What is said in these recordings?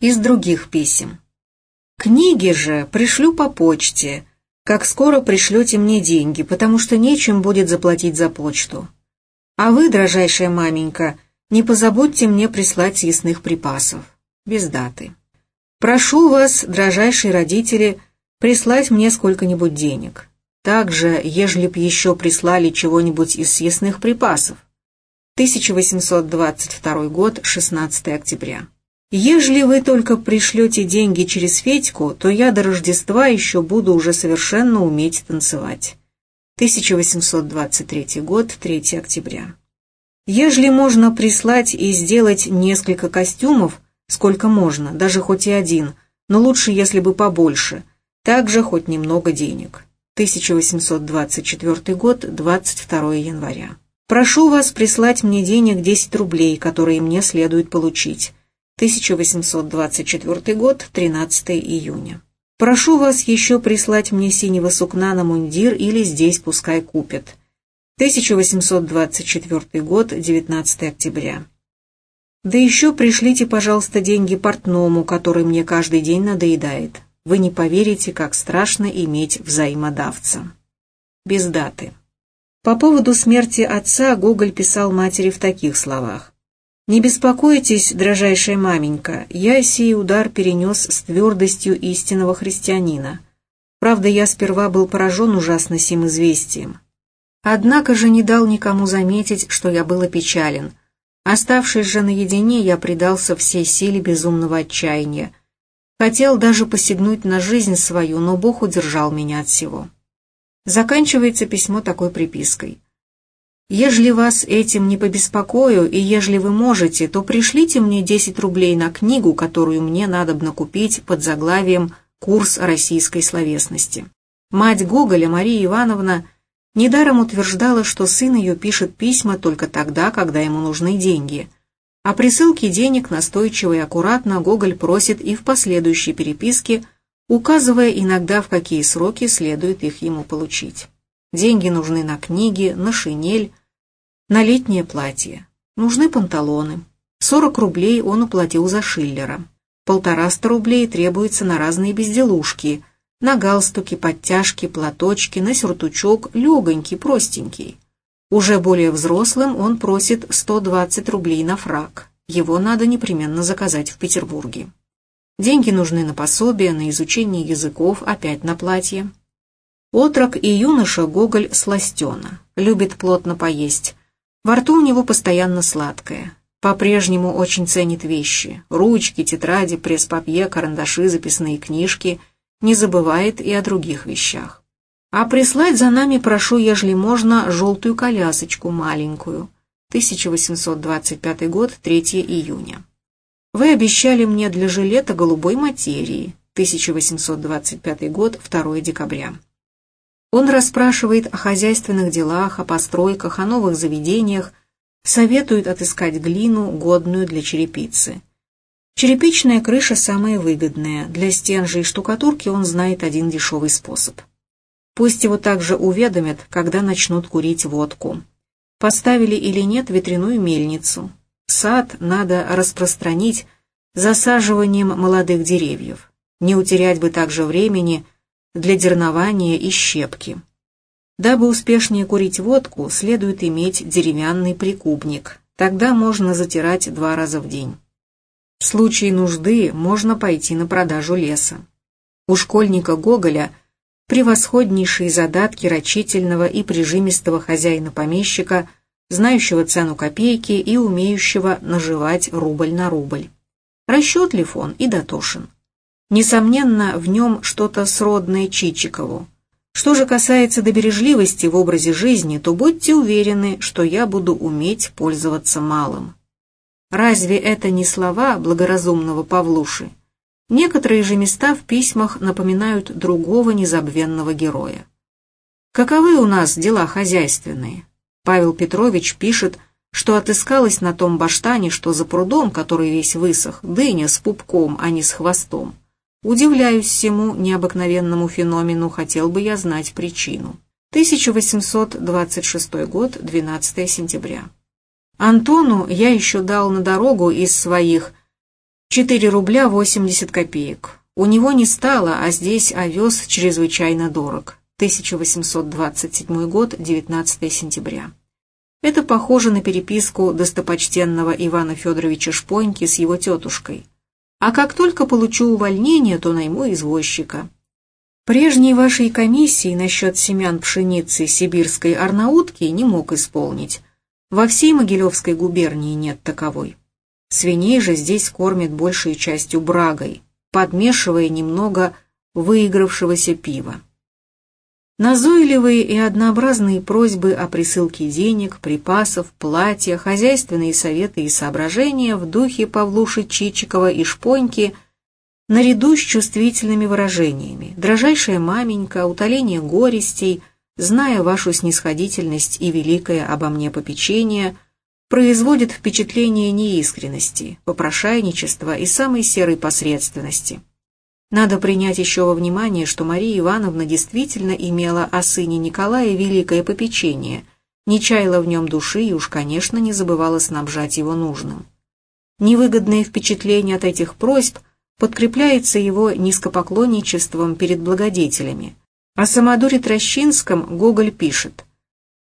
Из других писем. Книги же пришлю по почте, как скоро пришлете мне деньги, потому что нечем будет заплатить за почту. А вы, дрожайшая маменька, не позабудьте мне прислать съестных припасов. Без даты. Прошу вас, дрожайшие родители, прислать мне сколько-нибудь денег. Также, ежели б еще прислали чего-нибудь из съестных припасов. 1822 год, 16 октября. Ежели вы только пришлете деньги через Федьку, то я до Рождества еще буду уже совершенно уметь танцевать. 1823 год, 3 октября. Ежели можно прислать и сделать несколько костюмов, сколько можно, даже хоть и один, но лучше, если бы побольше, также хоть немного денег. 1824 год, 22 января. Прошу вас прислать мне денег 10 рублей, которые мне следует получить. 1824 год, 13 июня. Прошу вас еще прислать мне синего сукна на мундир или здесь пускай купят. 1824 год, 19 октября. Да еще пришлите, пожалуйста, деньги портному, который мне каждый день надоедает. Вы не поверите, как страшно иметь взаимодавца. Без даты. По поводу смерти отца Гоголь писал матери в таких словах. «Не беспокойтесь, дрожайшая маменька, я сей удар перенес с твердостью истинного христианина. Правда, я сперва был поражен ужасно сим известием. Однако же не дал никому заметить, что я был опечален. Оставшись же наедине, я предался всей силе безумного отчаяния. Хотел даже посягнуть на жизнь свою, но Бог удержал меня от всего». Заканчивается письмо такой припиской – Ежели вас этим не побеспокою, и ежели вы можете, то пришлите мне 10 рублей на книгу, которую мне надобно купить под заглавием «Курс российской словесности». Мать Гоголя, Мария Ивановна, недаром утверждала, что сын ее пишет письма только тогда, когда ему нужны деньги. О присылке денег настойчиво и аккуратно Гоголь просит и в последующей переписке, указывая иногда, в какие сроки следует их ему получить. Деньги нужны на книги, на шинель, на летнее платье. Нужны панталоны. 40 рублей он уплатил за Шиллера. Полтораста рублей требуется на разные безделушки, на галстуки, подтяжки, платочки, на сюртучок, легонький, простенький. Уже более взрослым он просит 120 рублей на фраг. Его надо непременно заказать в Петербурге. Деньги нужны на пособие, на изучение языков, опять на платье. Отрок и юноша Гоголь сластена, любит плотно поесть, во рту у него постоянно сладкое. По-прежнему очень ценит вещи. Ручки, тетради, пресс-папье, карандаши, записные книжки. Не забывает и о других вещах. А прислать за нами прошу, ежели можно, желтую колясочку маленькую. 1825 год, 3 июня. Вы обещали мне для жилета голубой материи. 1825 год, 2 декабря. Он расспрашивает о хозяйственных делах, о постройках, о новых заведениях, советует отыскать глину, годную для черепицы. Черепичная крыша самая выгодная, для стен же и штукатурки он знает один дешевый способ. Пусть его также уведомят, когда начнут курить водку. Поставили или нет ветряную мельницу. Сад надо распространить засаживанием молодых деревьев. Не утерять бы также времени – для дернования и щепки. Дабы успешнее курить водку, следует иметь деревянный прикубник. Тогда можно затирать два раза в день. В случае нужды можно пойти на продажу леса. У школьника Гоголя превосходнейшие задатки рачительного и прижимистого хозяина-помещика, знающего цену копейки и умеющего наживать рубль на рубль. Расчетлив он и дотошен. Несомненно, в нем что-то сродное Чичикову. Что же касается добережливости в образе жизни, то будьте уверены, что я буду уметь пользоваться малым. Разве это не слова благоразумного Павлуши? Некоторые же места в письмах напоминают другого незабвенного героя. Каковы у нас дела хозяйственные? Павел Петрович пишет, что отыскалось на том баштане, что за прудом, который весь высох, дыня с пупком, а не с хвостом. Удивляюсь всему необыкновенному феномену, хотел бы я знать причину. 1826 год, 12 сентября. Антону я еще дал на дорогу из своих 4 рубля 80 копеек. У него не стало, а здесь овес чрезвычайно дорог. 1827 год, 19 сентября. Это похоже на переписку достопочтенного Ивана Федоровича Шпоньки с его тетушкой. А как только получу увольнение, то найму извозчика. Прежней вашей комиссии насчет семян пшеницы сибирской арнаутки не мог исполнить. Во всей Могилевской губернии нет таковой. Свиней же здесь кормят большей частью брагой, подмешивая немного выигравшегося пива. Назойливые и однообразные просьбы о присылке денег, припасов, платья, хозяйственные советы и соображения в духе Павлуши Чичикова и Шпоньки наряду с чувствительными выражениями. «Дрожайшая маменька», «Утоление горестей», «Зная вашу снисходительность и великое обо мне попечение», производит впечатление неискренности, попрошайничества и самой серой посредственности – надо принять еще во внимание, что Мария Ивановна действительно имела о сыне Николая великое попечение, не чаяла в нем души и уж, конечно, не забывала снабжать его нужным. Невыгодное впечатление от этих просьб подкрепляется его низкопоклонничеством перед благодетелями. О Самодуре Трощинском Гоголь пишет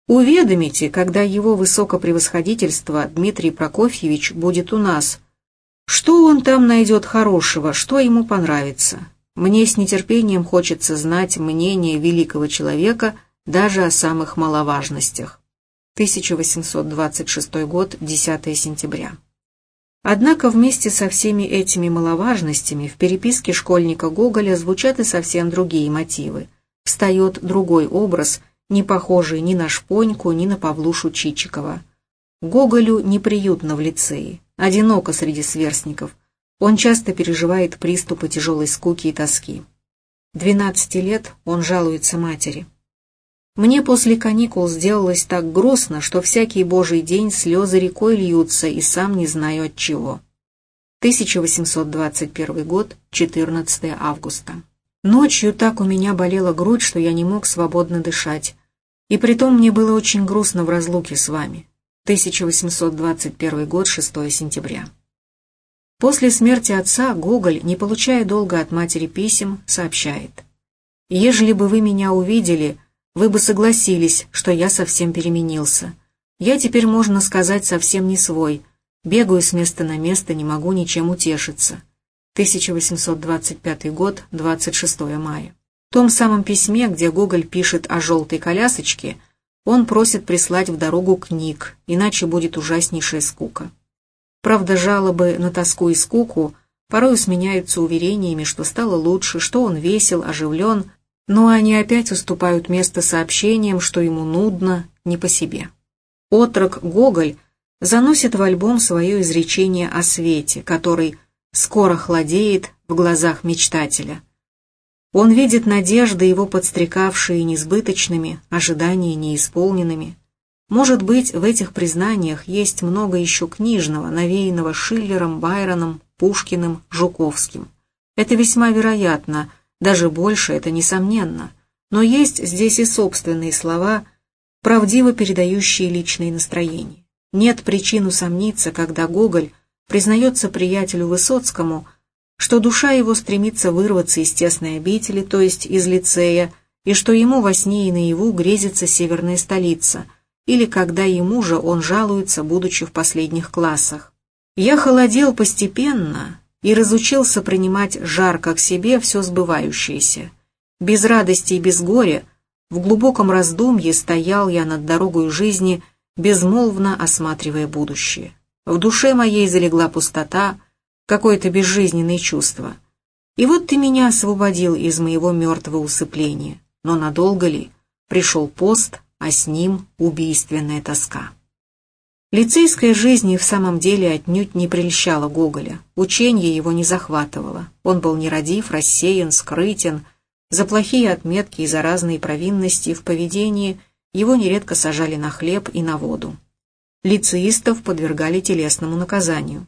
«Уведомите, когда его высокопревосходительство Дмитрий Прокофьевич будет у нас – что он там найдет хорошего, что ему понравится? Мне с нетерпением хочется знать мнение великого человека даже о самых маловажностях. 1826 год, 10 сентября. Однако вместе со всеми этими маловажностями в переписке школьника Гоголя звучат и совсем другие мотивы. Встает другой образ, не похожий ни на Шпоньку, ни на Павлушу Чичикова. Гоголю неприютно в лицее одиноко среди сверстников. Он часто переживает приступы тяжелой скуки и тоски. Двенадцати лет он жалуется матери. Мне после каникул сделалось так грустно, что всякий божий день слезы рекой льются, и сам не знаю от чего. 1821 год, 14 августа. Ночью так у меня болела грудь, что я не мог свободно дышать. И притом мне было очень грустно в разлуке с вами. 1821 год, 6 сентября. После смерти отца Гоголь, не получая долго от матери писем, сообщает. «Ежели бы вы меня увидели, вы бы согласились, что я совсем переменился. Я теперь, можно сказать, совсем не свой. Бегаю с места на место, не могу ничем утешиться». 1825 год, 26 мая. В том самом письме, где Гоголь пишет о желтой колясочке – он просит прислать в дорогу книг, иначе будет ужаснейшая скука. Правда, жалобы на тоску и скуку порой сменяются уверениями, что стало лучше, что он весел, оживлен, но они опять уступают место сообщениям, что ему нудно, не по себе. Отрок Гоголь заносит в альбом свое изречение о свете, который скоро хладеет в глазах мечтателя – он видит надежды, его подстрекавшие несбыточными, ожидания неисполненными. Может быть, в этих признаниях есть много еще книжного, навеянного Шиллером, Байроном, Пушкиным, Жуковским. Это весьма вероятно, даже больше это несомненно. Но есть здесь и собственные слова, правдиво передающие личные настроения. Нет причин усомниться, когда Гоголь признается приятелю Высоцкому – что душа его стремится вырваться из тесной обители, то есть из лицея, и что ему во сне и наяву грезится северная столица, или когда ему же он жалуется, будучи в последних классах. «Я холодел постепенно и разучился принимать жарко к себе все сбывающееся. Без радости и без горя, в глубоком раздумье стоял я над дорогой жизни, безмолвно осматривая будущее. В душе моей залегла пустота, какое-то безжизненное чувство. И вот ты меня освободил из моего мертвого усыпления. Но надолго ли? Пришел пост, а с ним убийственная тоска. Лицейская жизнь в самом деле отнюдь не прельщала Гоголя. Учение его не захватывало. Он был нерадив, рассеян, скрытен. За плохие отметки и за разные провинности в поведении его нередко сажали на хлеб и на воду. Лицеистов подвергали телесному наказанию.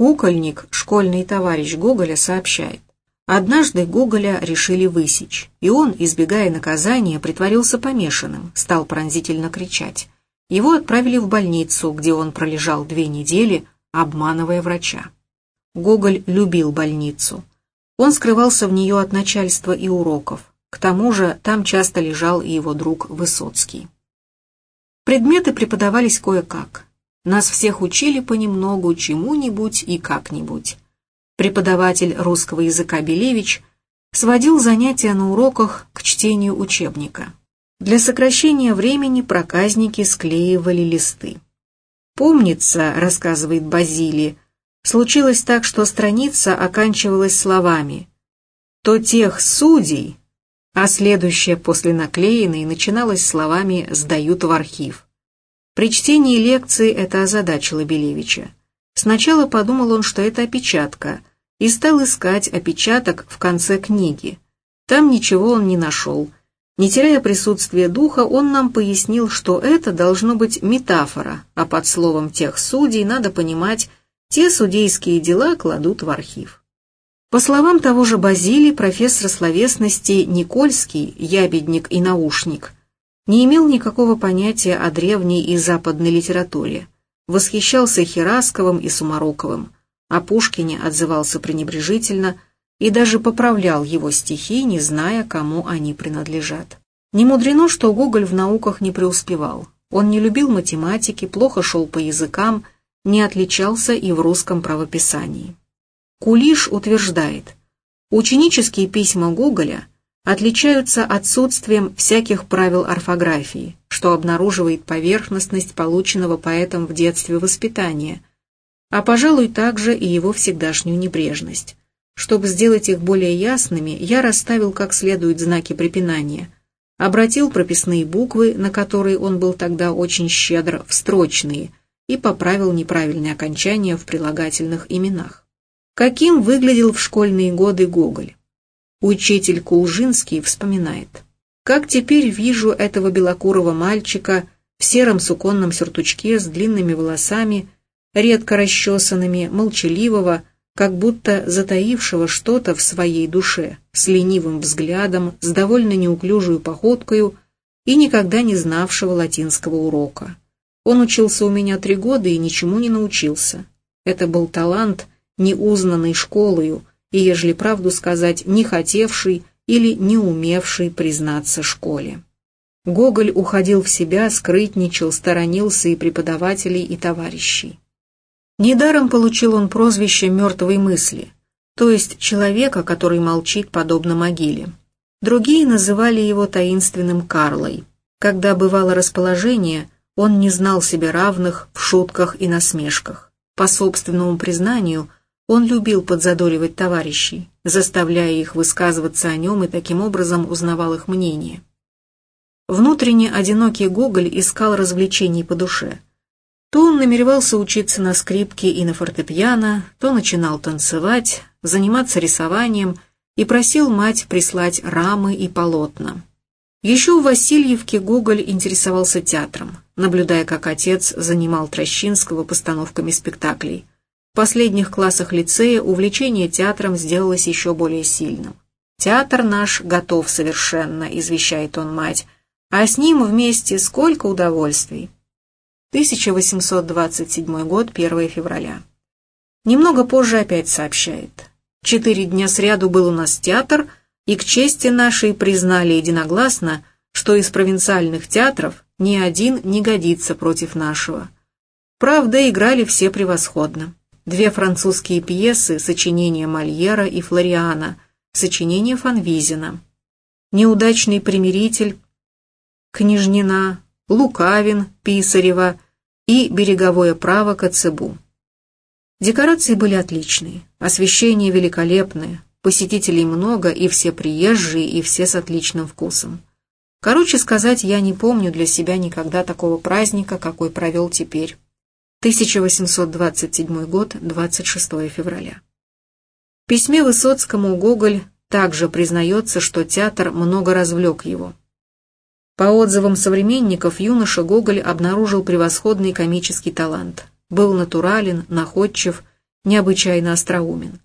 Кукольник, школьный товарищ Гоголя, сообщает. Однажды Гоголя решили высечь, и он, избегая наказания, притворился помешанным, стал пронзительно кричать. Его отправили в больницу, где он пролежал две недели, обманывая врача. Гоголь любил больницу. Он скрывался в нее от начальства и уроков. К тому же там часто лежал и его друг Высоцкий. Предметы преподавались кое-как. Нас всех учили понемногу чему-нибудь и как-нибудь. Преподаватель русского языка Белевич сводил занятия на уроках к чтению учебника. Для сокращения времени проказники склеивали листы. «Помнится», — рассказывает Базили, случилось так, что страница оканчивалась словами «то тех судей», а следующая после наклеенной начиналась словами «сдают в архив». При чтении лекции это озадачило Белевича. Сначала подумал он, что это опечатка, и стал искать опечаток в конце книги. Там ничего он не нашел. Не теряя присутствия духа, он нам пояснил, что это должно быть метафора, а под словом тех судей надо понимать те судейские дела кладут в архив. По словам того же Базили, профессор словесности Никольский, ябедник и наушник, не имел никакого понятия о древней и западной литературе, восхищался Херасковым и Сумароковым, о Пушкине отзывался пренебрежительно и даже поправлял его стихи, не зная, кому они принадлежат. Не мудрено, что Гоголь в науках не преуспевал. Он не любил математики, плохо шел по языкам, не отличался и в русском правописании. Кулиш утверждает, ученические письма Гоголя отличаются отсутствием всяких правил орфографии, что обнаруживает поверхностность полученного поэтом в детстве воспитания, а, пожалуй, также и его всегдашнюю небрежность. Чтобы сделать их более ясными, я расставил как следует знаки препинания, обратил прописные буквы, на которые он был тогда очень щедр, в строчные – и поправил неправильные окончания в прилагательных именах. Каким выглядел в школьные годы Гоголь? Учитель Кулжинский вспоминает. «Как теперь вижу этого белокурого мальчика в сером суконном сюртучке с длинными волосами, редко расчесанными, молчаливого, как будто затаившего что-то в своей душе, с ленивым взглядом, с довольно неуклюжую походкою и никогда не знавшего латинского урока. Он учился у меня три года и ничему не научился. Это был талант, не узнанный школою, и, ежели правду сказать, не хотевший или не умевший признаться школе. Гоголь уходил в себя, скрытничал, сторонился и преподавателей, и товарищей. Недаром получил он прозвище «мертвой мысли», то есть человека, который молчит подобно могиле. Другие называли его таинственным Карлой. Когда бывало расположение – он не знал себе равных в шутках и насмешках. По собственному признанию, он любил подзадоривать товарищей, заставляя их высказываться о нем и таким образом узнавал их мнение. Внутренне одинокий Гоголь искал развлечений по душе. То он намеревался учиться на скрипке и на фортепиано, то начинал танцевать, заниматься рисованием и просил мать прислать рамы и полотна. Еще у Васильевки Гоголь интересовался театром, наблюдая, как отец занимал Трощинского постановками спектаклей. В последних классах лицея увлечение театром сделалось еще более сильным. «Театр наш готов совершенно», — извещает он мать, «а с ним вместе сколько удовольствий». 1827 год, 1 февраля. Немного позже опять сообщает. «Четыре дня сряду был у нас театр», — и к чести нашей признали единогласно, что из провинциальных театров ни один не годится против нашего. Правда, играли все превосходно. Две французские пьесы, сочинения Мольера и Флориана, сочинение Фанвизина. «Неудачный примиритель», «Княжнина», «Лукавин», «Писарева» и «Береговое право» Коцебу. Декорации были отличные, освещение великолепное, Посетителей много, и все приезжие, и все с отличным вкусом. Короче сказать, я не помню для себя никогда такого праздника, какой провел теперь. 1827 год, 26 февраля. В письме Высоцкому Гоголь также признается, что театр много развлек его. По отзывам современников, юноша Гоголь обнаружил превосходный комический талант. Был натурален, находчив, необычайно остроумен.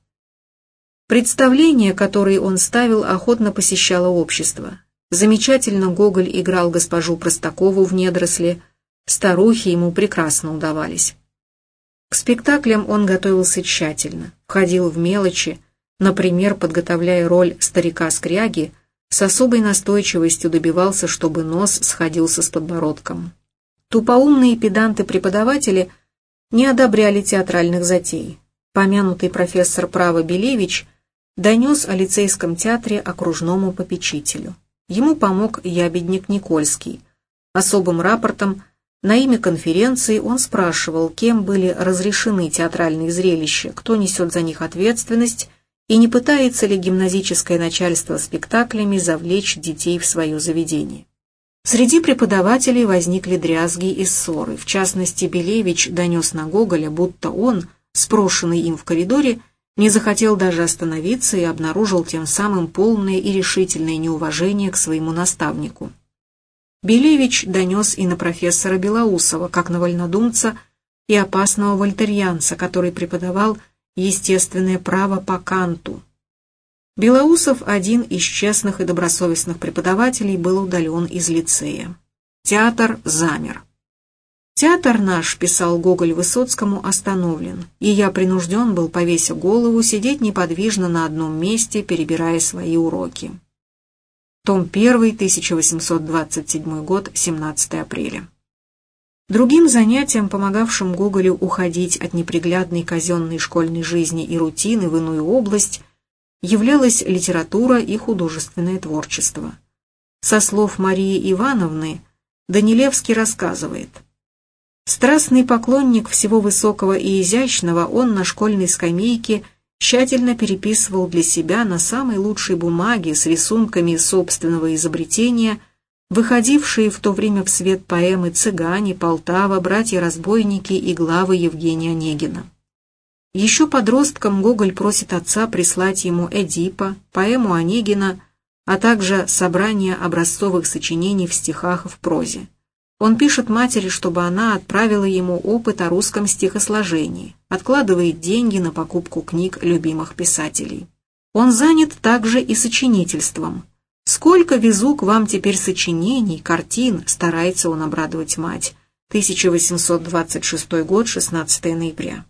Представления, которые он ставил, охотно посещало общество. Замечательно Гоголь играл госпожу Простакову в «Недоросле», старухи ему прекрасно удавались. К спектаклям он готовился тщательно, входил в мелочи, например, подготовляя роль старика-скряги, с особой настойчивостью добивался, чтобы нос сходился с подбородком. Тупоумные педанты-преподаватели не одобряли театральных затей. Помянутый профессор права Белевич донес о лицейском театре окружному попечителю. Ему помог ябедник Никольский. Особым рапортом на имя конференции он спрашивал, кем были разрешены театральные зрелища, кто несет за них ответственность и не пытается ли гимназическое начальство спектаклями завлечь детей в свое заведение. Среди преподавателей возникли дрязги и ссоры. В частности, Белевич донес на Гоголя, будто он, спрошенный им в коридоре, не захотел даже остановиться и обнаружил тем самым полное и решительное неуважение к своему наставнику. Белевич донес и на профессора Белоусова, как на вольнодумца и опасного вольтерьянца, который преподавал естественное право по Канту. Белоусов, один из честных и добросовестных преподавателей, был удален из лицея. Театр замер. «Театр наш», — писал Гоголь Высоцкому, — «остановлен, и я принужден был, повеся голову, сидеть неподвижно на одном месте, перебирая свои уроки». Том 1, 1827 год, 17 апреля. Другим занятием, помогавшим Гоголю уходить от неприглядной казенной школьной жизни и рутины в иную область, являлась литература и художественное творчество. Со слов Марии Ивановны, Данилевский рассказывает. Страстный поклонник всего высокого и изящного, он на школьной скамейке тщательно переписывал для себя на самой лучшей бумаге с рисунками собственного изобретения – выходившие в то время в свет поэмы «Цыгане», «Полтава», «Братья-разбойники» и главы Евгения Онегина. Еще подростком Гоголь просит отца прислать ему «Эдипа», поэму Онегина, а также собрание образцовых сочинений в стихах и в прозе. Он пишет матери, чтобы она отправила ему опыт о русском стихосложении, откладывает деньги на покупку книг любимых писателей. Он занят также и сочинительством – «Сколько везу к вам теперь сочинений, картин», старается он обрадовать мать. 1826 год, 16 ноября.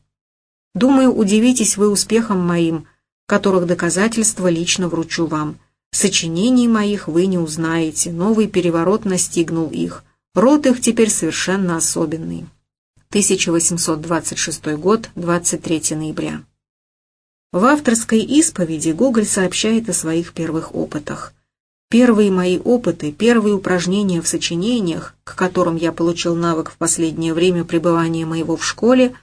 «Думаю, удивитесь вы успехом моим, которых доказательства лично вручу вам. Сочинений моих вы не узнаете, новый переворот настигнул их. Род их теперь совершенно особенный». 1826 год, 23 ноября. В авторской исповеди Гоголь сообщает о своих первых опытах. Первые мои опыты, первые упражнения в сочинениях, к которым я получил навык в последнее время пребывания моего в школе,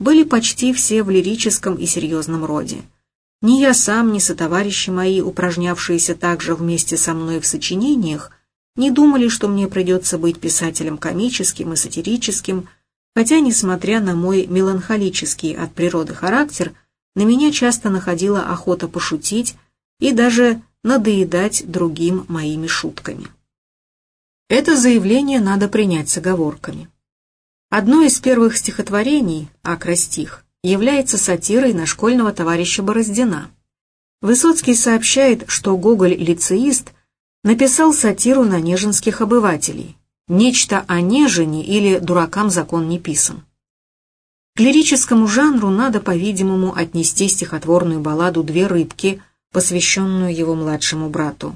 были почти все в лирическом и серьезном роде. Ни я сам, ни сотоварищи мои, упражнявшиеся также вместе со мной в сочинениях, не думали, что мне придется быть писателем комическим и сатирическим, хотя, несмотря на мой меланхолический от природы характер, на меня часто находила охота пошутить и даже надоедать другим моими шутками. Это заявление надо принять с оговорками. Одно из первых стихотворений, акростих, является сатирой на школьного товарища Бороздина. Высоцкий сообщает, что Гоголь-лицеист написал сатиру на неженских обывателей. Нечто о нежине или дуракам закон не писан. К лирическому жанру надо, по-видимому, отнести стихотворную балладу «Две рыбки» посвященную его младшему брату.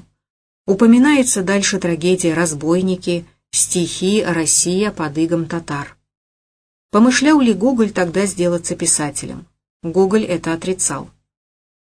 Упоминается дальше трагедия «Разбойники», стихи «Россия под игом татар». Помышлял ли Гоголь тогда сделаться писателем? Гоголь это отрицал.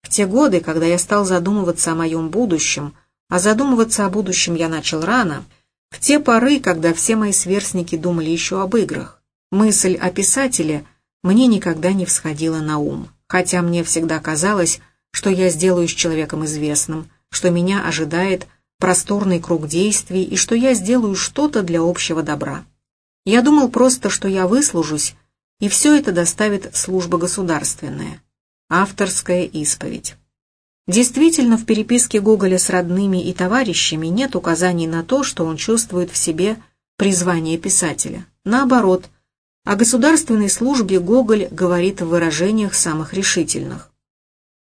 В те годы, когда я стал задумываться о моем будущем, а задумываться о будущем я начал рано, в те поры, когда все мои сверстники думали еще об играх, мысль о писателе мне никогда не всходила на ум, хотя мне всегда казалось, что я сделаю с человеком известным, что меня ожидает просторный круг действий и что я сделаю что-то для общего добра. Я думал просто, что я выслужусь, и все это доставит служба государственная. Авторская исповедь. Действительно, в переписке Гоголя с родными и товарищами нет указаний на то, что он чувствует в себе призвание писателя. Наоборот, о государственной службе Гоголь говорит в выражениях самых решительных.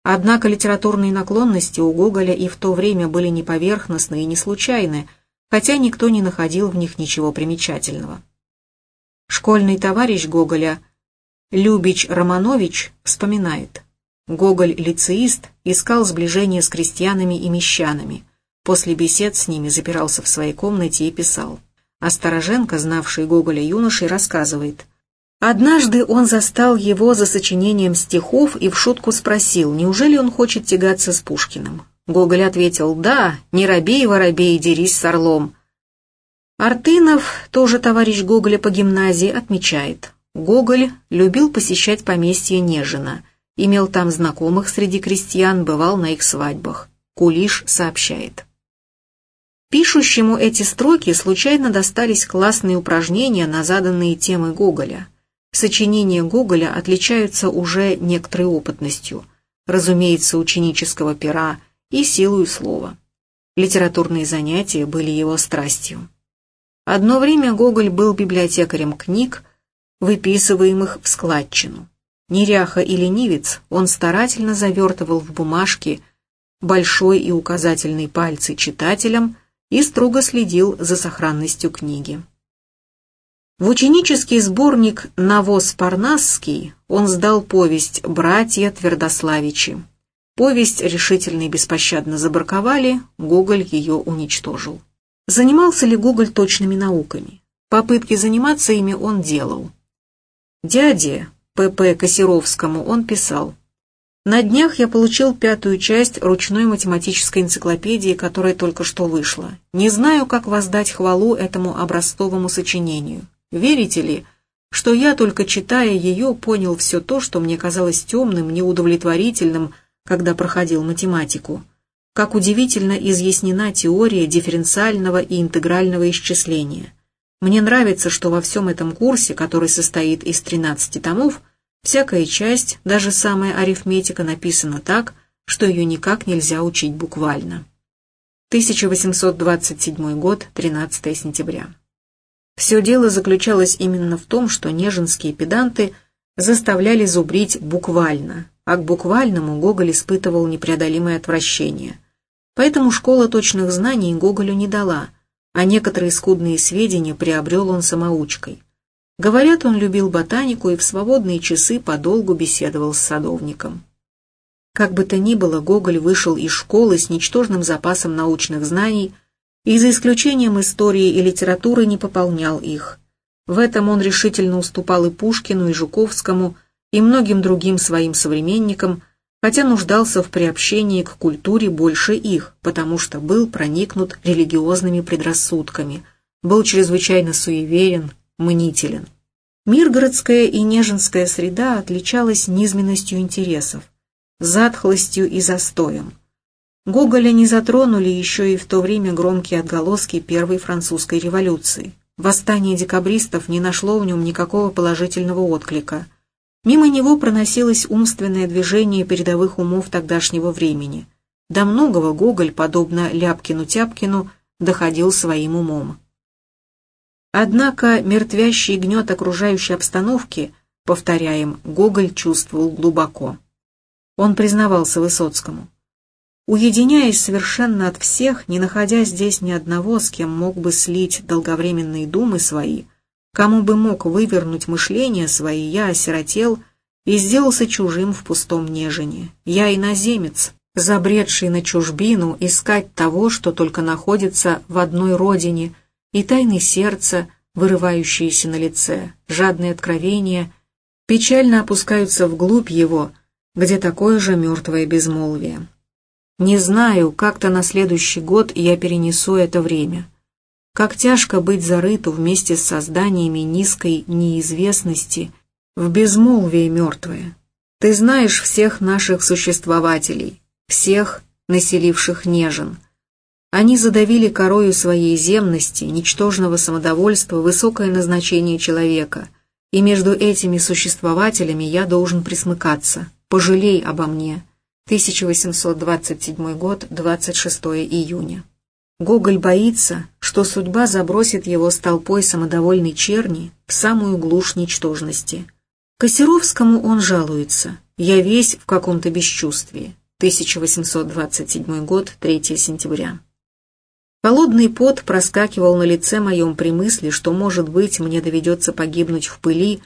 Однако литературные наклонности у Гоголя и в то время были не поверхностны и не случайны, хотя никто не находил в них ничего примечательного. Школьный товарищ Гоголя Любич Романович вспоминает. Гоголь-лицеист искал сближение с крестьянами и мещанами. После бесед с ними запирался в своей комнате и писал. А Стороженко, знавший Гоголя юношей, рассказывает. Однажды он застал его за сочинением стихов и в шутку спросил, неужели он хочет тягаться с Пушкиным. Гоголь ответил «Да, не робей, воробей, дерись с орлом». Артынов, тоже товарищ Гоголя по гимназии, отмечает. Гоголь любил посещать поместье Нежина, имел там знакомых среди крестьян, бывал на их свадьбах. Кулиш сообщает. Пишущему эти строки случайно достались классные упражнения на заданные темы Гоголя. Сочинения Гоголя отличаются уже некоторой опытностью, разумеется, ученического пера и силой слова. Литературные занятия были его страстью. Одно время Гоголь был библиотекарем книг, выписываемых в складчину. Неряха и ленивец, он старательно завертывал в бумажки большой и указательный пальцы читателям и строго следил за сохранностью книги. В ученический сборник «Навоз Парнасский» он сдал повесть «Братья Твердославичи». Повесть решительно и беспощадно забраковали, Гоголь ее уничтожил. Занимался ли Гоголь точными науками? Попытки заниматься ими он делал. Дяде, П.П. Косяровскому, он писал. «На днях я получил пятую часть ручной математической энциклопедии, которая только что вышла. Не знаю, как воздать хвалу этому образцовому сочинению. Верите ли, что я, только читая ее, понял все то, что мне казалось темным, неудовлетворительным, когда проходил математику как удивительно изъяснена теория дифференциального и интегрального исчисления. Мне нравится, что во всем этом курсе, который состоит из 13 томов, всякая часть, даже самая арифметика, написана так, что ее никак нельзя учить буквально. 1827 год, 13 сентября. Все дело заключалось именно в том, что неженские педанты заставляли зубрить буквально, а к буквальному Гоголь испытывал непреодолимое отвращение. Поэтому школа точных знаний Гоголю не дала, а некоторые скудные сведения приобрел он самоучкой. Говорят, он любил ботанику и в свободные часы подолгу беседовал с садовником. Как бы то ни было, Гоголь вышел из школы с ничтожным запасом научных знаний и за исключением истории и литературы не пополнял их. В этом он решительно уступал и Пушкину, и Жуковскому, и многим другим своим современникам, хотя нуждался в приобщении к культуре больше их, потому что был проникнут религиозными предрассудками, был чрезвычайно суеверен, мнителен. Миргородская и Нежинская среда отличалась низменностью интересов, затхлостью и застоем. Гоголя не затронули еще и в то время громкие отголоски Первой французской революции. Восстание декабристов не нашло в нем никакого положительного отклика – Мимо него проносилось умственное движение передовых умов тогдашнего времени. До многого Гоголь, подобно Ляпкину-Тяпкину, доходил своим умом. Однако мертвящий гнет окружающей обстановки, повторяем, Гоголь чувствовал глубоко. Он признавался Высоцкому. Уединяясь совершенно от всех, не находя здесь ни одного, с кем мог бы слить долговременные думы свои, Кому бы мог вывернуть мышление свои, я осиротел и сделался чужим в пустом нежине. Я иноземец, забредший на чужбину искать того, что только находится в одной родине, и тайны сердца, вырывающиеся на лице, жадные откровения, печально опускаются вглубь его, где такое же мертвое безмолвие. Не знаю, как-то на следующий год я перенесу это время. Как тяжко быть зарыту вместе с созданиями низкой неизвестности в безмолвие мертвое. Ты знаешь всех наших существователей, всех, населивших нежен. Они задавили корою своей земности, ничтожного самодовольства, высокое назначение человека, и между этими существователями я должен присмыкаться. Пожалей обо мне. 1827 год, 26 июня. Гоголь боится, что судьба забросит его с толпой самодовольной черни в самую глушь ничтожности. Косеровскому он жалуется «Я весь в каком-то бесчувствии». 1827 год, 3 сентября. Холодный пот проскакивал на лице моем при мысли, что, может быть, мне доведется погибнуть в пыли,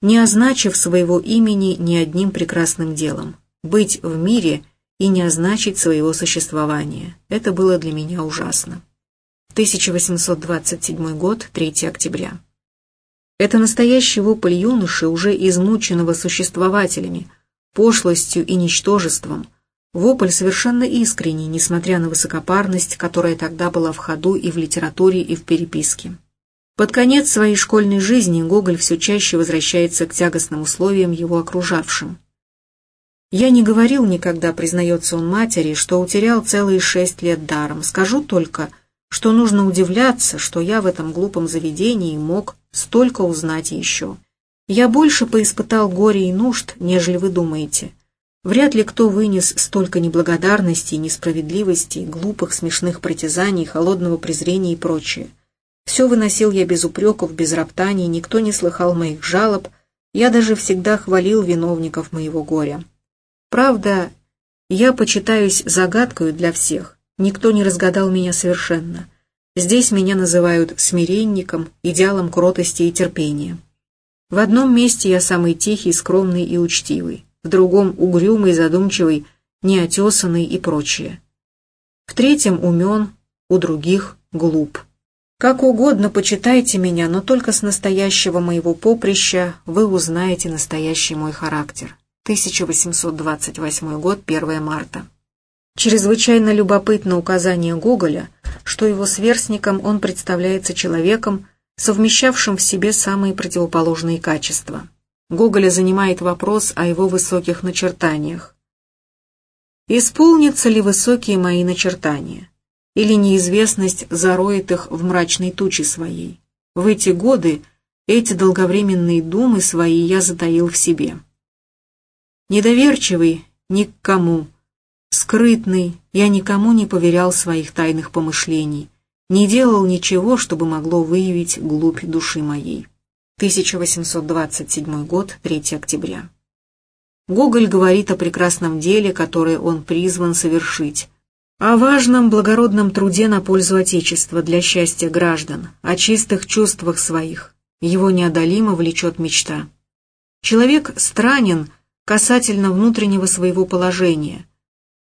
не означив своего имени ни одним прекрасным делом. Быть в мире и не означить своего существования. Это было для меня ужасно. 1827 год, 3 октября. Это настоящий вопль юноши, уже измученного существователями, пошлостью и ничтожеством. Вопль совершенно искренний, несмотря на высокопарность, которая тогда была в ходу и в литературе, и в переписке. Под конец своей школьной жизни Гоголь все чаще возвращается к тягостным условиям его окружавшим. «Я не говорил никогда, признается он матери, что утерял целые шесть лет даром. Скажу только, что нужно удивляться, что я в этом глупом заведении мог столько узнать еще. Я больше поиспытал горе и нужд, нежели вы думаете. Вряд ли кто вынес столько неблагодарности, несправедливости, глупых смешных притязаний, холодного презрения и прочее. Все выносил я без упреков, без роптаний, никто не слыхал моих жалоб, я даже всегда хвалил виновников моего горя. Правда, я почитаюсь загадкою для всех, никто не разгадал меня совершенно. Здесь меня называют смиренником, идеалом кротости и терпения. В одном месте я самый тихий, скромный и учтивый, в другом угрюмый, задумчивый, неотесанный и прочее. В третьем умен, у других глуп. Как угодно почитайте меня, но только с настоящего моего поприща вы узнаете настоящий мой характер. 1828 год, 1 марта. Чрезвычайно любопытно указание Гоголя, что его сверстником он представляется человеком, совмещавшим в себе самые противоположные качества. Гоголя занимает вопрос о его высоких начертаниях. Исполнятся ли высокие мои начертания? или неизвестность зароет их в мрачной туче своей. В эти годы эти долговременные думы свои я затаил в себе. Недоверчивый ни к кому, скрытный, я никому не поверял своих тайных помышлений, не делал ничего, чтобы могло выявить глубь души моей. 1827 год, 3 октября. Гоголь говорит о прекрасном деле, которое он призван совершить, о важном благородном труде на пользу Отечества для счастья граждан, о чистых чувствах своих. Его неодолимо влечет мечта. Человек странен касательно внутреннего своего положения.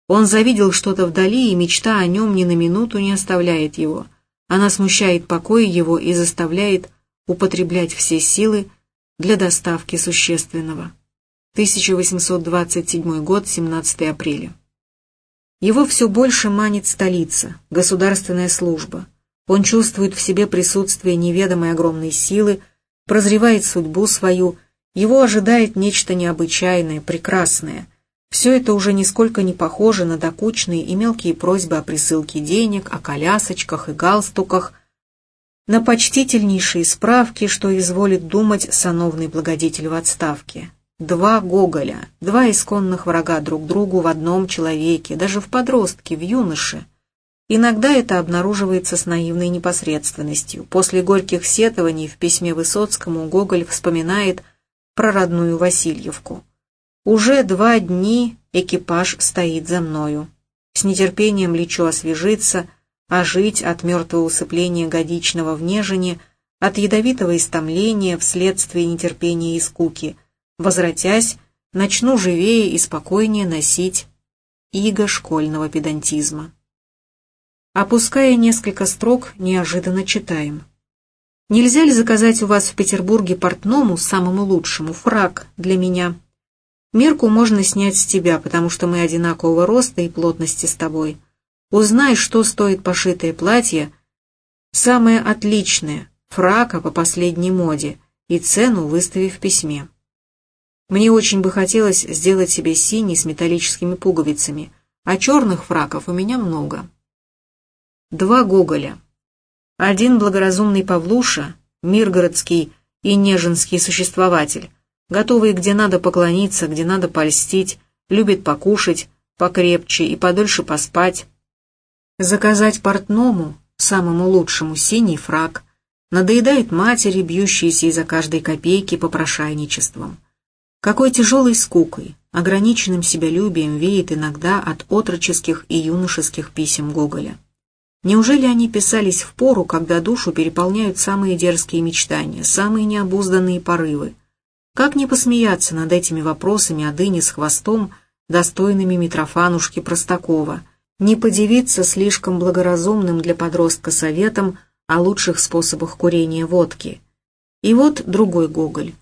Он завидел что-то вдали, и мечта о нем ни на минуту не оставляет его. Она смущает покой его и заставляет употреблять все силы для доставки существенного. 1827 год, 17 апреля. Его все больше манит столица, государственная служба. Он чувствует в себе присутствие неведомой огромной силы, прозревает судьбу свою, его ожидает нечто необычайное, прекрасное. Все это уже нисколько не похоже на докучные и мелкие просьбы о присылке денег, о колясочках и галстуках, на почтительнейшие справки, что изволит думать сановный благодетель в отставке. Два Гоголя, два исконных врага друг другу в одном человеке, даже в подростке, в юноше. Иногда это обнаруживается с наивной непосредственностью. После горьких сетований в письме Высоцкому Гоголь вспоминает про родную Васильевку. «Уже два дни экипаж стоит за мною. С нетерпением лечу освежиться, а жить от мертвого усыпления годичного в нежине, от ядовитого истомления вследствие нетерпения и скуки – Возвратясь, начну живее и спокойнее носить иго школьного педантизма. Опуская несколько строк, неожиданно читаем. Нельзя ли заказать у вас в Петербурге портному, самому лучшему, фраг для меня? Мерку можно снять с тебя, потому что мы одинакового роста и плотности с тобой. Узнай, что стоит пошитое платье, самое отличное, фрака по последней моде, и цену выстави в письме. Мне очень бы хотелось сделать себе синий с металлическими пуговицами, а черных фраков у меня много. Два Гоголя. Один благоразумный Павлуша, миргородский и неженский существователь, готовый где надо поклониться, где надо польстить, любит покушать, покрепче и подольше поспать. Заказать портному, самому лучшему, синий фрак, надоедает матери, бьющиеся из-за каждой копейки попрошайничеством. Какой тяжелой скукой, ограниченным себялюбием веет иногда от отроческих и юношеских писем Гоголя. Неужели они писались в пору, когда душу переполняют самые дерзкие мечтания, самые необузданные порывы? Как не посмеяться над этими вопросами о дыне с хвостом, достойными Митрофанушки Простакова, не подивиться слишком благоразумным для подростка советом о лучших способах курения водки. И вот другой Гоголь.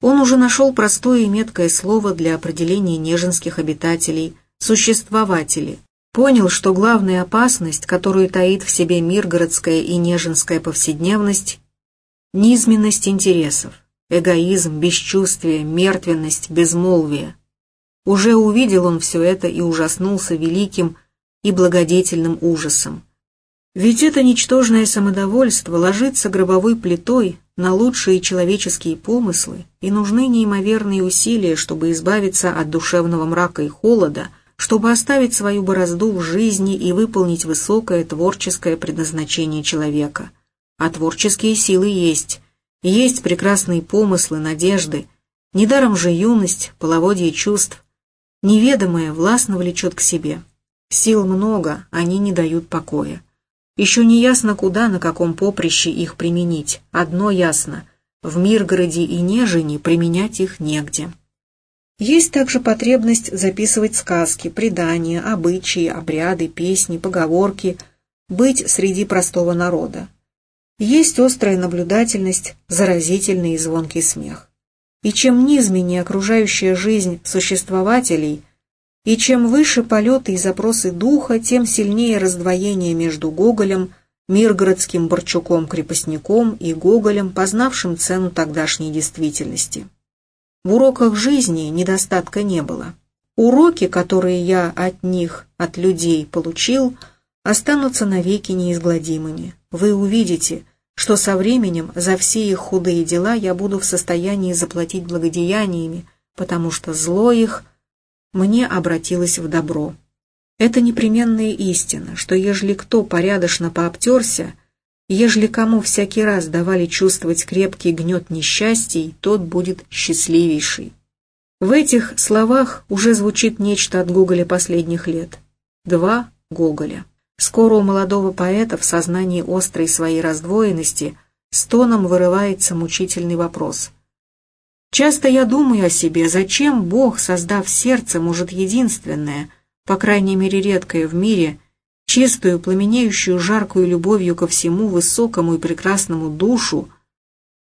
Он уже нашел простое и меткое слово для определения неженских обитателей – существователи. Понял, что главная опасность, которую таит в себе миргородская и неженская повседневность – низменность интересов, эгоизм, бесчувствие, мертвенность, безмолвие. Уже увидел он все это и ужаснулся великим и благодетельным ужасом. Ведь это ничтожное самодовольство ложится гробовой плитой на лучшие человеческие помыслы, и нужны неимоверные усилия, чтобы избавиться от душевного мрака и холода, чтобы оставить свою борозду в жизни и выполнить высокое творческое предназначение человека. А творческие силы есть. Есть прекрасные помыслы, надежды. Недаром же юность, половодье чувств, неведомое властно влечет к себе. Сил много, они не дают покоя. Еще не ясно, куда, на каком поприще их применить. Одно ясно – в Миргороде и Нежине применять их негде. Есть также потребность записывать сказки, предания, обычаи, обряды, песни, поговорки, быть среди простого народа. Есть острая наблюдательность, заразительный и звонкий смех. И чем низменнее окружающая жизнь существователей – и чем выше полеты и запросы духа, тем сильнее раздвоение между Гоголем, миргородским Борчуком-крепостником и Гоголем, познавшим цену тогдашней действительности. В уроках жизни недостатка не было. Уроки, которые я от них, от людей получил, останутся навеки неизгладимыми. Вы увидите, что со временем за все их худые дела я буду в состоянии заплатить благодеяниями, потому что зло их – мне обратилось в добро. Это непременная истина, что ежели кто порядочно пообтерся, ежели кому всякий раз давали чувствовать крепкий гнет несчастий, тот будет счастливейший. В этих словах уже звучит нечто от Гоголя последних лет. Два Гоголя. Скоро у молодого поэта в сознании острой своей раздвоенности с тоном вырывается мучительный вопрос. Часто я думаю о себе, зачем Бог, создав сердце, может единственное, по крайней мере редкое в мире, чистую, пламенеющую жаркую любовью ко всему высокому и прекрасному душу,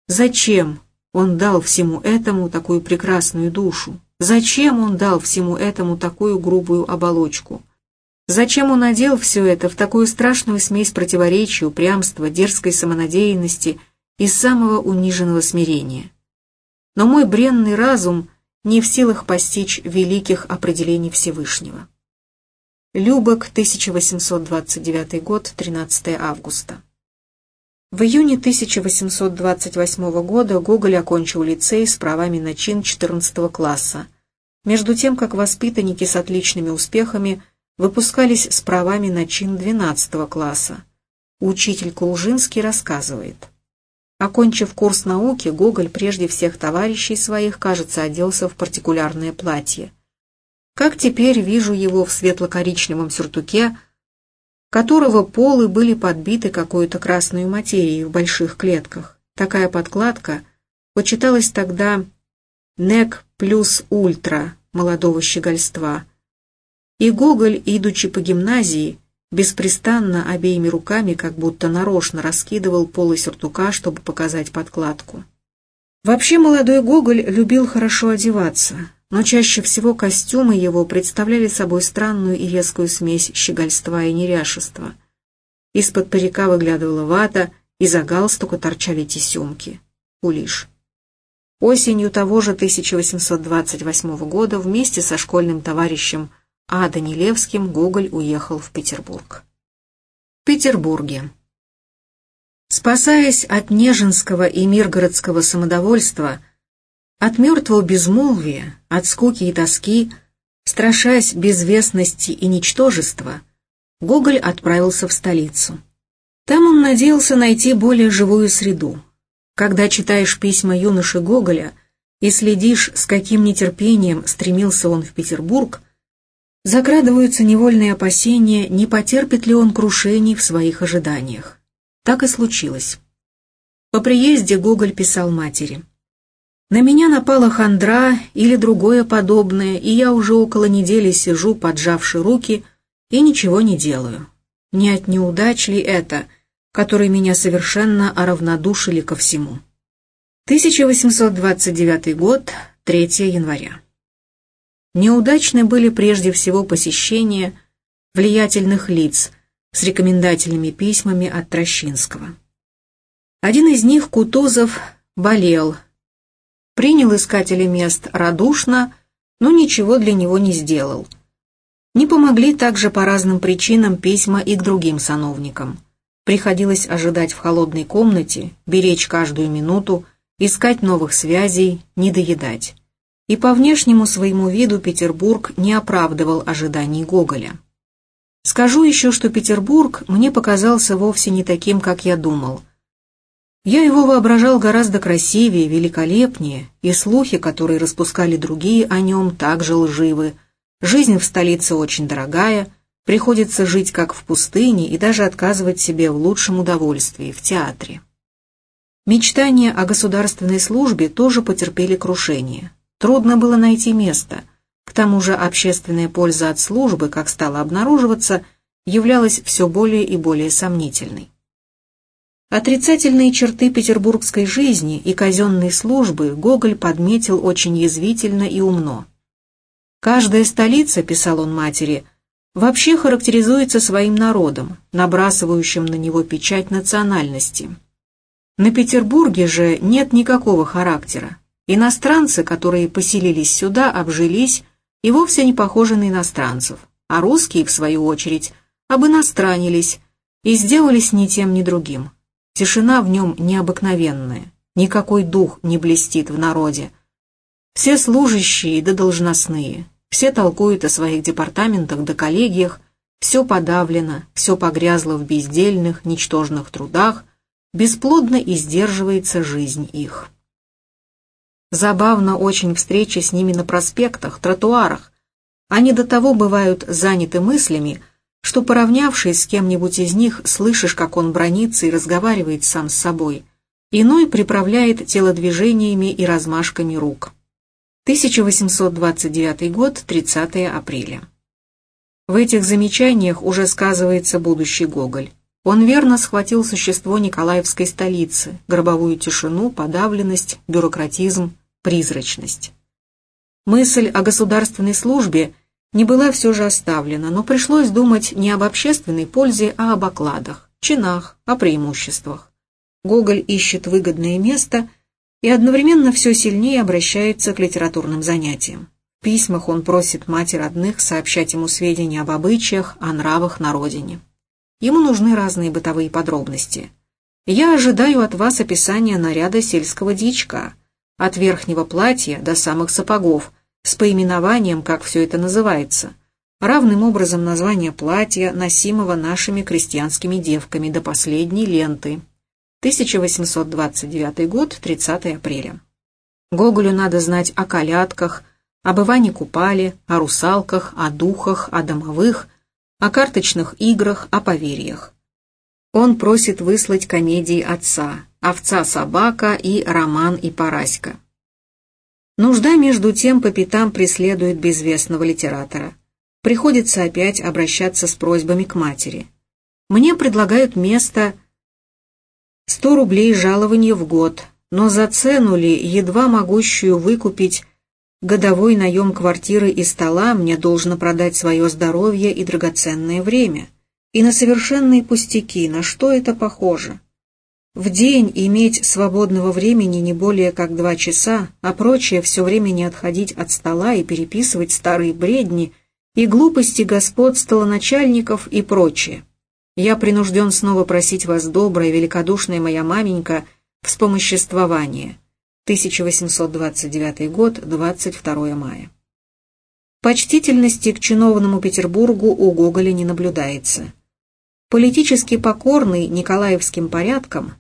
зачем Он дал всему этому такую прекрасную душу? Зачем Он дал всему этому такую грубую оболочку? Зачем Он одел все это в такую страшную смесь противоречий, упрямства, дерзкой самонадеянности и самого униженного смирения? но мой бренный разум не в силах постичь великих определений Всевышнего. Любок, 1829 год, 13 августа. В июне 1828 года Гоголь окончил лицей с правами на чин 14 класса, между тем как воспитанники с отличными успехами выпускались с правами на чин 12 класса. Учитель Кулжинский рассказывает – Окончив курс науки, Гоголь прежде всех товарищей своих, кажется, оделся в партикулярное платье. Как теперь вижу его в светло-коричневом сюртуке, которого полы были подбиты какой-то красной материей в больших клетках. Такая подкладка почиталась тогда «нек плюс ультра» молодого щегольства. И Гоголь, идучи по гимназии, беспрестанно обеими руками, как будто нарочно раскидывал полы сюртука, чтобы показать подкладку. Вообще молодой Гоголь любил хорошо одеваться, но чаще всего костюмы его представляли собой странную и резкую смесь щегольства и неряшества. Из-под парика выглядывала вата, из-за галстука торчали тесемки. Улиш. Осенью того же 1828 года вместе со школьным товарищем а Данилевским Гоголь уехал в Петербург. В Петербурге. Спасаясь от Нежинского и Миргородского самодовольства, от мертвого безмолвия, от скуки и тоски, страшась безвестности и ничтожества, Гоголь отправился в столицу. Там он надеялся найти более живую среду. Когда читаешь письма юноши Гоголя и следишь, с каким нетерпением стремился он в Петербург, Закрадываются невольные опасения, не потерпит ли он крушений в своих ожиданиях. Так и случилось. По приезде Гоголь писал матери. На меня напала хандра или другое подобное, и я уже около недели сижу, поджавши руки, и ничего не делаю. Не от неудач ли это, которые меня совершенно оравнодушили ко всему? 1829 год, 3 января. Неудачны были прежде всего посещения влиятельных лиц с рекомендательными письмами от Трощинского. Один из них, Кутузов, болел, принял искателя мест радушно, но ничего для него не сделал. Не помогли также по разным причинам письма и к другим сановникам. Приходилось ожидать в холодной комнате, беречь каждую минуту, искать новых связей, не доедать. И по внешнему своему виду Петербург не оправдывал ожиданий Гоголя. Скажу еще, что Петербург мне показался вовсе не таким, как я думал – я его воображал гораздо красивее, великолепнее, и слухи, которые распускали другие о нем, также лживы. Жизнь в столице очень дорогая, приходится жить как в пустыне и даже отказывать себе в лучшем удовольствии, в театре. Мечтания о государственной службе тоже потерпели крушение. Трудно было найти место. К тому же общественная польза от службы, как стало обнаруживаться, являлась все более и более сомнительной. Отрицательные черты петербургской жизни и казенной службы Гоголь подметил очень язвительно и умно. «Каждая столица», — писал он матери, — «вообще характеризуется своим народом, набрасывающим на него печать национальности. На Петербурге же нет никакого характера. Иностранцы, которые поселились сюда, обжились и вовсе не похожи на иностранцев, а русские, в свою очередь, обиностранились и сделались ни тем, ни другим. Тишина в нем необыкновенная, никакой дух не блестит в народе. Все служащие да должностные, все толкуют о своих департаментах да коллегиях, все подавлено, все погрязло в бездельных, ничтожных трудах, бесплодно и сдерживается жизнь их. Забавно очень встреча с ними на проспектах, тротуарах. Они до того бывают заняты мыслями, что, поравнявшись с кем-нибудь из них, слышишь, как он бронится и разговаривает сам с собой. Иной приправляет телодвижениями и размашками рук. 1829 год, 30 апреля. В этих замечаниях уже сказывается будущий Гоголь. Он верно схватил существо Николаевской столицы, гробовую тишину, подавленность, бюрократизм, призрачность. Мысль о государственной службе – не была все же оставлена, но пришлось думать не об общественной пользе, а об окладах, чинах, о преимуществах. Гоголь ищет выгодное место и одновременно все сильнее обращается к литературным занятиям. В письмах он просит мать родных сообщать ему сведения об обычаях, о нравах на родине. Ему нужны разные бытовые подробности. «Я ожидаю от вас описания наряда сельского дичка, от верхнего платья до самых сапогов, с поименованием, как все это называется, равным образом название платья, носимого нашими крестьянскими девками до последней ленты. 1829 год, 30 апреля. Гоголю надо знать о колядках, об Иване Купале, о русалках, о духах, о домовых, о карточных играх, о поверьях. Он просит выслать комедии отца «Овца-собака» и «Роман и Параська». Нужда, между тем, по пятам преследует безвестного литератора. Приходится опять обращаться с просьбами к матери. Мне предлагают место 100 рублей жалования в год, но за цену ли, едва могущую выкупить годовой наем квартиры и стола, мне должно продать свое здоровье и драгоценное время. И на совершенные пустяки, на что это похоже? В день иметь свободного времени не более как два часа, а прочее все время не отходить от стола и переписывать старые бредни и глупости господ столоначальников и прочее. Я принужден снова просить вас, добрая, великодушная моя маменька, вспомоществование. 1829 год, 22 мая. Почтительности к чиновному Петербургу у Гоголя не наблюдается. Политически покорный Николаевским порядкам,